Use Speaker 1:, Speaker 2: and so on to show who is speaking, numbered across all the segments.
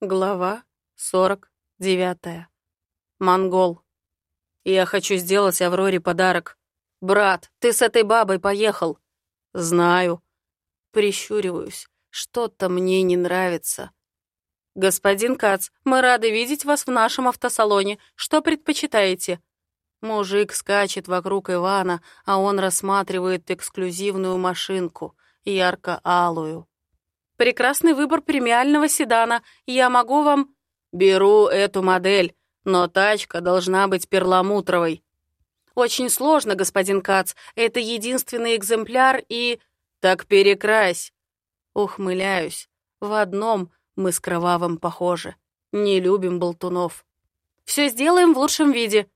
Speaker 1: Глава 49. Монгол. Я хочу сделать Авроре подарок. Брат, ты с этой бабой поехал. Знаю. Прищуриваюсь. Что-то мне не нравится. Господин Кац, мы рады видеть вас в нашем автосалоне. Что предпочитаете? Мужик скачет вокруг Ивана, а он рассматривает эксклюзивную машинку, ярко-алую. Прекрасный выбор премиального седана. Я могу вам...» «Беру эту модель, но тачка должна быть перламутровой». «Очень сложно, господин Кац. Это единственный экземпляр и...» «Так перекрась». Ухмыляюсь. В одном мы с Кровавым похожи. Не любим болтунов. «Все сделаем в лучшем виде».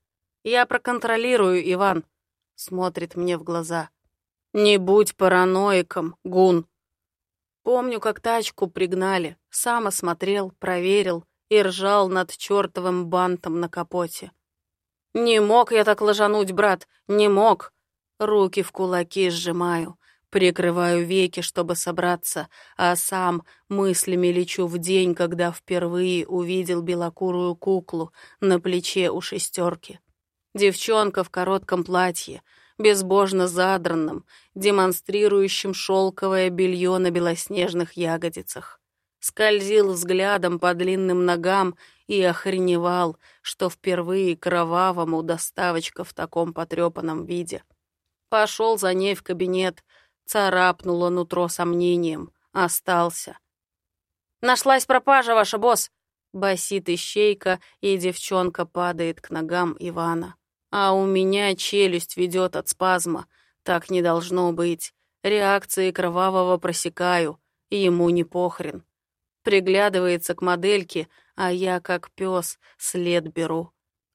Speaker 1: «Я проконтролирую, Иван». Смотрит мне в глаза. «Не будь параноиком, Гун». Помню, как тачку пригнали, сам осмотрел, проверил и ржал над чертовым бантом на капоте. «Не мог я так ложануть, брат, не мог!» Руки в кулаки сжимаю, прикрываю веки, чтобы собраться, а сам мыслями лечу в день, когда впервые увидел белокурую куклу на плече у шестерки. Девчонка в коротком платье — безбожно задранным, демонстрирующим шелковое белье на белоснежных ягодицах. Скользил взглядом по длинным ногам и охреневал, что впервые кровавому доставочка в таком потрепанном виде. Пошел за ней в кабинет, царапнуло нутро сомнением, остался. «Нашлась пропажа ваша, босс!» Басит ищейка, и девчонка падает к ногам Ивана. А у меня челюсть ведет от спазма. Так не должно быть. Реакции кровавого просекаю, и ему не похрен. Приглядывается к модельке, а я, как пес, след беру.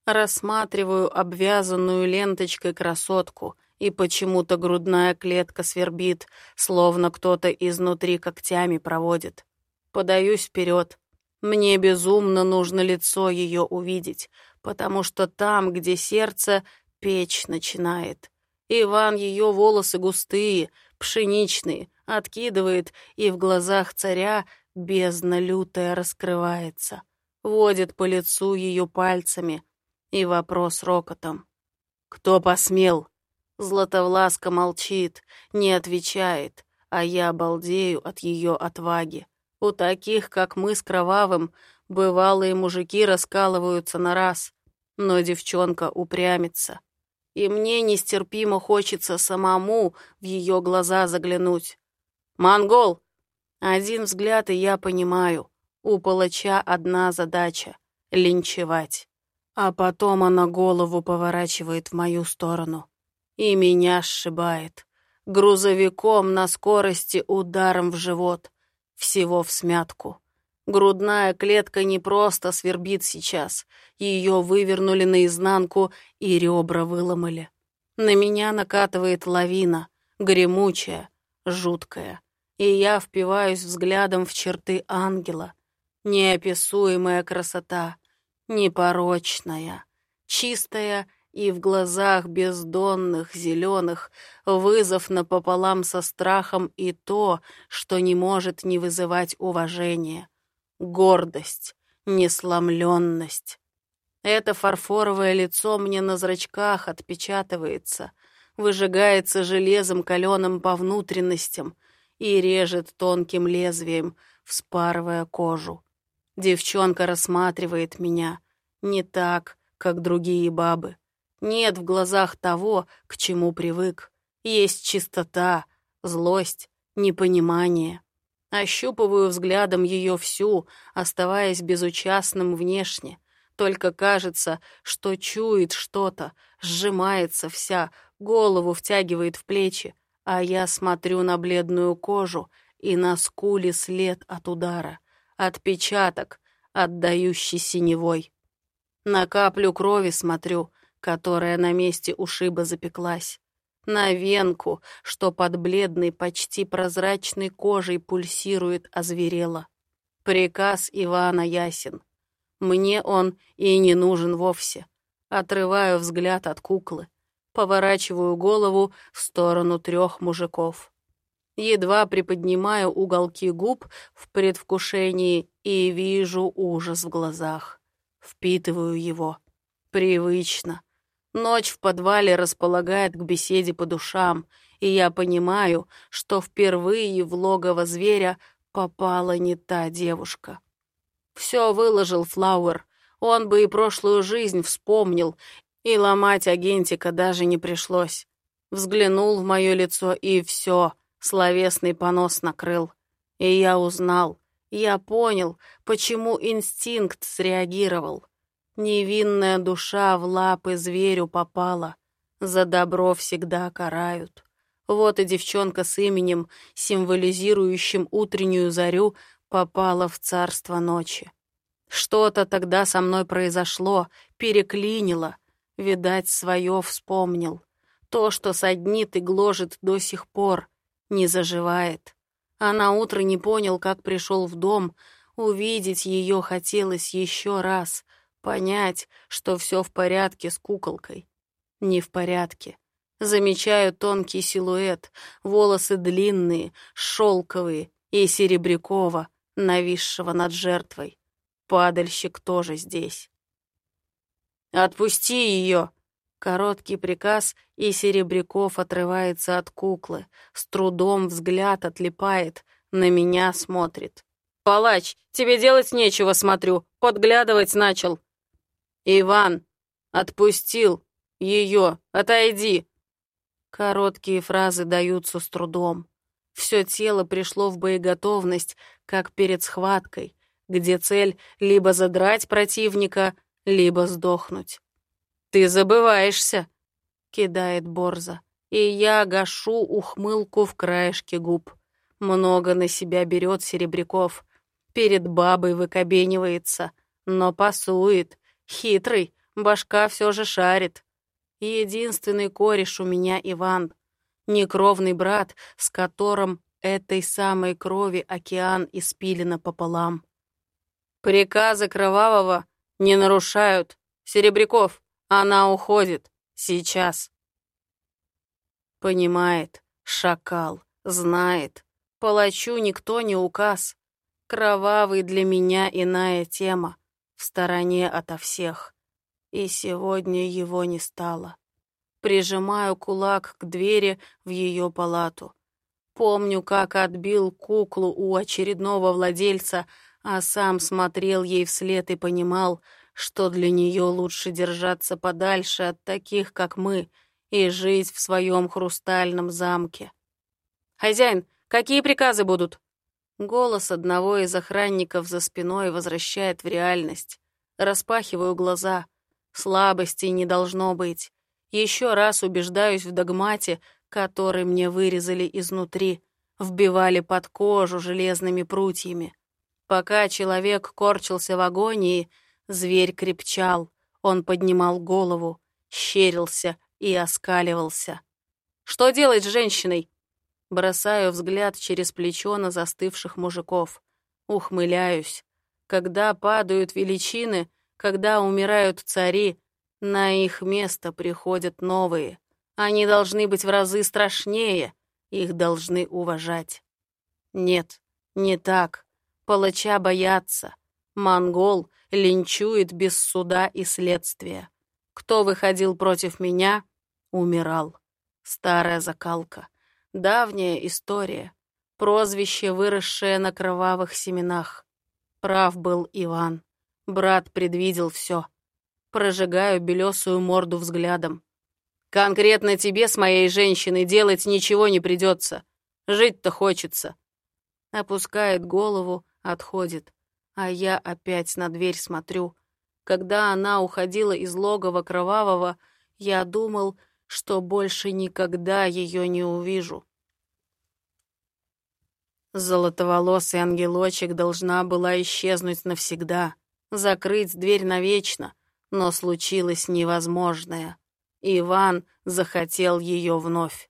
Speaker 1: Рассматриваю обвязанную ленточкой красотку, и почему-то грудная клетка свербит, словно кто-то изнутри когтями проводит. Подаюсь вперед. Мне безумно нужно лицо ее увидеть, потому что там, где сердце, печь начинает. Иван ее волосы густые, пшеничные, откидывает, и в глазах царя бездна лютая раскрывается. Водит по лицу ее пальцами, и вопрос рокотом. «Кто посмел?» Златовласка молчит, не отвечает, а я балдею от ее отваги. У таких, как мы с Кровавым, бывалые мужики раскалываются на раз, но девчонка упрямится. И мне нестерпимо хочется самому в ее глаза заглянуть. «Монгол!» Один взгляд, и я понимаю. У палача одна задача — линчевать. А потом она голову поворачивает в мою сторону. И меня сшибает. Грузовиком на скорости ударом в живот. Всего в смятку. Грудная клетка не просто свербит сейчас. Ее вывернули наизнанку и ребра выломали. На меня накатывает лавина, гремучая, жуткая. И я впиваюсь взглядом в черты ангела. Неописуемая красота, непорочная, чистая и в глазах бездонных, зеленых, вызов напополам со страхом и то, что не может не вызывать уважения гордость, несломленность. Это фарфоровое лицо мне на зрачках отпечатывается, выжигается железом каленым по внутренностям и режет тонким лезвием, вспарывая кожу. Девчонка рассматривает меня не так, как другие бабы. Нет в глазах того, к чему привык. Есть чистота, злость, непонимание. Ощупываю взглядом ее всю, оставаясь безучастным внешне. Только кажется, что чует что-то, сжимается вся, голову втягивает в плечи, а я смотрю на бледную кожу и на скуле след от удара, отпечаток, отдающий синевой. На каплю крови смотрю, которая на месте ушиба запеклась на венку, что под бледной, почти прозрачной кожей пульсирует, озверело. Приказ Ивана ясен. Мне он и не нужен вовсе. Отрываю взгляд от куклы, поворачиваю голову в сторону трех мужиков. Едва приподнимаю уголки губ в предвкушении и вижу ужас в глазах. Впитываю его. Привычно. Ночь в подвале располагает к беседе по душам, и я понимаю, что впервые в логово зверя попала не та девушка. Все выложил Флауэр. Он бы и прошлую жизнь вспомнил, и ломать агентика даже не пришлось. Взглянул в мое лицо, и все, словесный понос накрыл. И я узнал, я понял, почему инстинкт среагировал. Невинная душа в лапы зверю попала. За добро всегда карают. Вот и девчонка с именем, символизирующим утреннюю зарю, попала в царство ночи. Что-то тогда со мной произошло, переклинило. Видать, свое вспомнил. То, что саднит и гложет до сих пор, не заживает. А на утро не понял, как пришел в дом. Увидеть ее хотелось еще раз — Понять, что все в порядке с куколкой. Не в порядке. Замечаю тонкий силуэт, волосы длинные, шелковые и серебрякова, нависшего над жертвой. Падальщик тоже здесь. «Отпусти ее!» Короткий приказ, и Серебряков отрывается от куклы, с трудом взгляд отлипает, на меня смотрит. «Палач, тебе делать нечего, смотрю, подглядывать начал. «Иван! Отпустил! Ее! Отойди!» Короткие фразы даются с трудом. Все тело пришло в боеготовность, как перед схваткой, где цель либо задрать противника, либо сдохнуть. «Ты забываешься!» — кидает Борза. И я гашу ухмылку в краешке губ. Много на себя берет Серебряков. Перед бабой выкобенивается, но пасует, Хитрый, башка все же шарит. Единственный кореш у меня Иван, некровный брат, с которым этой самой крови океан испилено пополам. Приказы Кровавого не нарушают. Серебряков, она уходит. Сейчас. Понимает, шакал, знает. Палачу никто не указ. Кровавый для меня иная тема в стороне ото всех. И сегодня его не стало. Прижимаю кулак к двери в ее палату. Помню, как отбил куклу у очередного владельца, а сам смотрел ей вслед и понимал, что для нее лучше держаться подальше от таких, как мы, и жить в своем хрустальном замке. «Хозяин, какие приказы будут?» Голос одного из охранников за спиной возвращает в реальность. Распахиваю глаза. Слабостей не должно быть. Еще раз убеждаюсь в догмате, который мне вырезали изнутри, вбивали под кожу железными прутьями. Пока человек корчился в агонии, зверь крепчал, он поднимал голову, щерился и оскаливался. «Что делать с женщиной?» Бросаю взгляд через плечо на застывших мужиков. Ухмыляюсь. Когда падают величины, когда умирают цари, на их место приходят новые. Они должны быть в разы страшнее, их должны уважать. Нет, не так. Палача боятся. Монгол линчует без суда и следствия. Кто выходил против меня, умирал. Старая закалка. Давняя история. Прозвище, выросшее на кровавых семенах. Прав был Иван. Брат предвидел все. Прожигаю белесую морду взглядом. Конкретно тебе с моей женщиной делать ничего не придется. Жить-то хочется. Опускает голову, отходит. А я опять на дверь смотрю. Когда она уходила из логова кровавого, я думал, что больше никогда ее не увижу. Золотоволосый ангелочек должна была исчезнуть навсегда, закрыть дверь навечно, но случилось невозможное. Иван захотел ее вновь.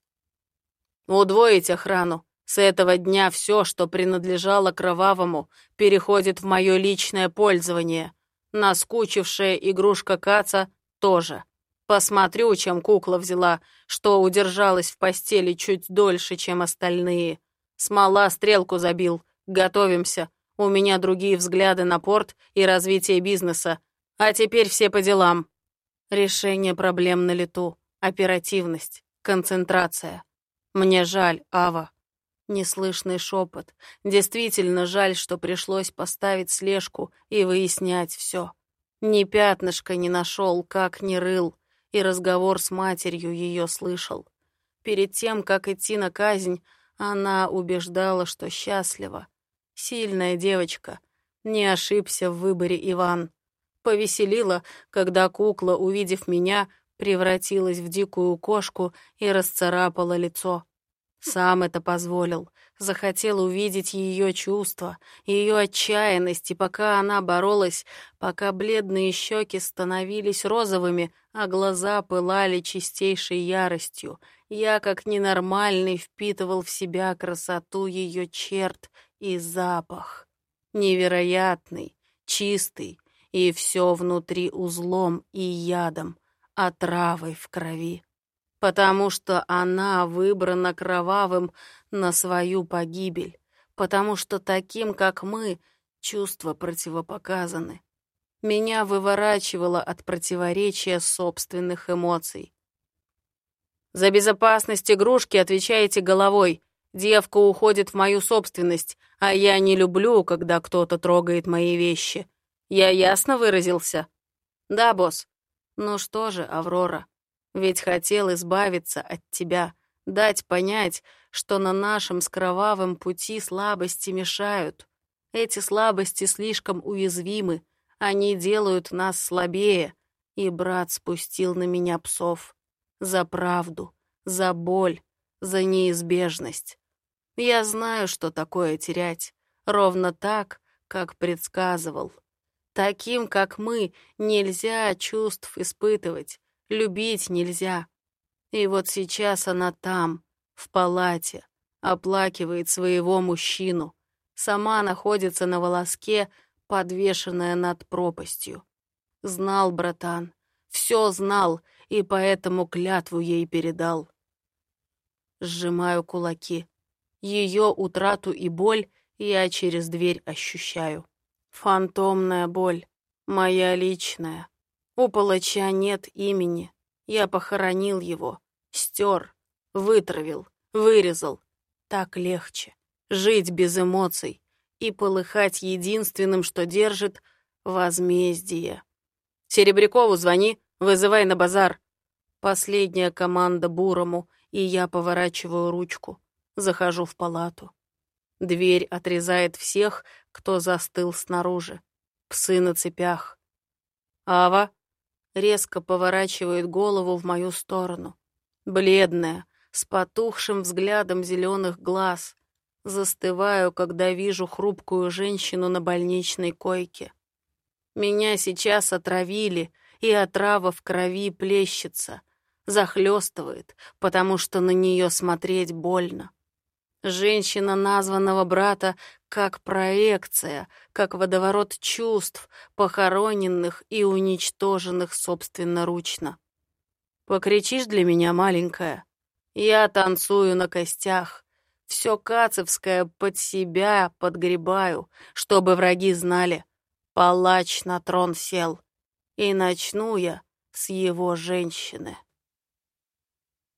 Speaker 1: «Удвоить охрану. С этого дня все, что принадлежало Кровавому, переходит в мое личное пользование. Наскучившая игрушка Каца тоже. Посмотрю, чем кукла взяла, что удержалась в постели чуть дольше, чем остальные. Смола стрелку забил. Готовимся. У меня другие взгляды на порт и развитие бизнеса. А теперь все по делам. Решение проблем на лету. Оперативность. Концентрация. Мне жаль, Ава. Неслышный шепот. Действительно жаль, что пришлось поставить слежку и выяснять все. Ни пятнышка не нашел, как не рыл, и разговор с матерью ее слышал. Перед тем, как идти на казнь, она убеждала, что счастлива. Сильная девочка. Не ошибся в выборе Иван. Повеселила, когда кукла, увидев меня, превратилась в дикую кошку и расцарапала лицо. Сам это позволил. Захотел увидеть ее чувства, ее отчаянность, и пока она боролась, пока бледные щеки становились розовыми, а глаза пылали чистейшей яростью, я, как ненормальный, впитывал в себя красоту ее черт и запах. Невероятный, чистый, и все внутри узлом и ядом, отравой в крови потому что она выбрана кровавым на свою погибель, потому что таким, как мы, чувства противопоказаны. Меня выворачивало от противоречия собственных эмоций. «За безопасность игрушки отвечаете головой. Девка уходит в мою собственность, а я не люблю, когда кто-то трогает мои вещи. Я ясно выразился?» «Да, босс. Ну что же, Аврора, ведь хотел избавиться от тебя, дать понять, что на нашем с кровавым пути слабости мешают. Эти слабости слишком уязвимы, они делают нас слабее. И брат спустил на меня псов. За правду, за боль, за неизбежность. Я знаю, что такое терять. Ровно так, как предсказывал. Таким, как мы, нельзя чувств испытывать. Любить нельзя. И вот сейчас она там, в палате, оплакивает своего мужчину. Сама находится на волоске, подвешенная над пропастью. Знал, братан, все знал, и поэтому клятву ей передал. Сжимаю кулаки. Ее утрату и боль я через дверь ощущаю. Фантомная боль, моя личная. У палача нет имени. Я похоронил его, стер, вытравил, вырезал. Так легче. Жить без эмоций и полыхать единственным, что держит — возмездие. «Серебрякову звони, вызывай на базар». Последняя команда Бурому, и я поворачиваю ручку. Захожу в палату. Дверь отрезает всех, кто застыл снаружи. Псы на цепях. «Ава?» Резко поворачивает голову в мою сторону. Бледная, с потухшим взглядом зеленых глаз. Застываю, когда вижу хрупкую женщину на больничной койке. Меня сейчас отравили, и отрава в крови плещется, захлестывает, потому что на нее смотреть больно. Женщина названного брата как проекция, как водоворот чувств, похороненных и уничтоженных собственноручно. Покричишь для меня, маленькая? Я танцую на костях. Все Кацевское под себя подгребаю, чтобы враги знали. Палач на трон сел. И начну я с его женщины.